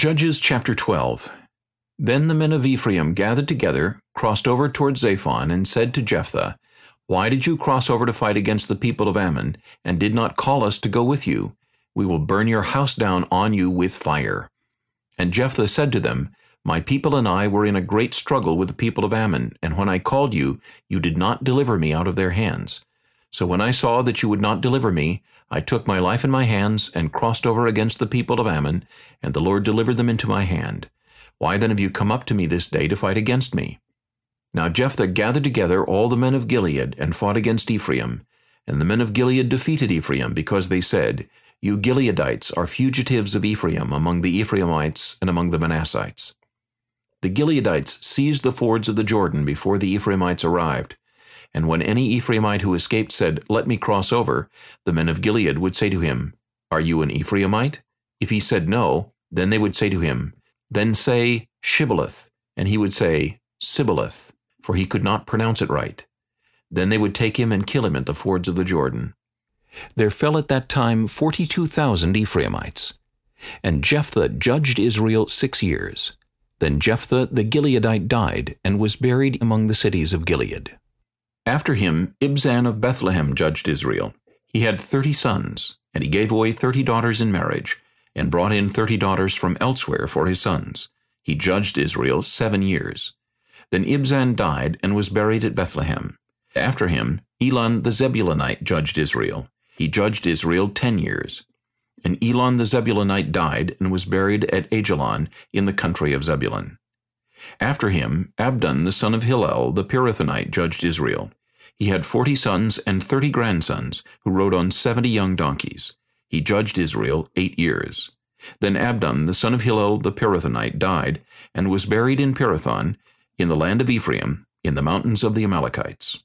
Judges chapter 12 Then the men of Ephraim gathered together, crossed over toward Zaphon, and said to Jephthah, Why did you cross over to fight against the people of Ammon, and did not call us to go with you? We will burn your house down on you with fire. And Jephthah said to them, My people and I were in a great struggle with the people of Ammon, and when I called you, you did not deliver me out of their hands. So when I saw that you would not deliver me, I took my life in my hands and crossed over against the people of Ammon, and the Lord delivered them into my hand. Why then have you come up to me this day to fight against me? Now Jephthah gathered together all the men of Gilead and fought against Ephraim. And the men of Gilead defeated Ephraim, because they said, You Gileadites are fugitives of Ephraim among the Ephraimites and among the Manassites. The Gileadites seized the fords of the Jordan before the Ephraimites arrived, and when any Ephraimite who escaped said, Let me cross over, the men of Gilead would say to him, Are you an Ephraimite? If he said no, then they would say to him, Then say, Shibboleth. And he would say, Sibboleth, for he could not pronounce it right. Then they would take him and kill him at the fords of the Jordan. There fell at that time forty-two thousand Ephraimites. And Jephthah judged Israel six years. Then Jephthah the Gileadite died, and was buried among the cities of Gilead. After him, Ibzan of Bethlehem judged Israel. He had thirty sons, and he gave away thirty daughters in marriage, and brought in thirty daughters from elsewhere for his sons. He judged Israel seven years. Then Ibzan died and was buried at Bethlehem. After him, Elon the Zebulunite judged Israel. He judged Israel ten years. And Elon the Zebulunite died and was buried at Aijalon in the country of Zebulun. After him, Abdon the son of Hillel the Pirathonite judged Israel. He had forty sons and thirty grandsons, who rode on seventy young donkeys. He judged Israel eight years. Then Abdon, the son of Hillel the Pirathonite, died, and was buried in Pirathon, in the land of Ephraim, in the mountains of the Amalekites.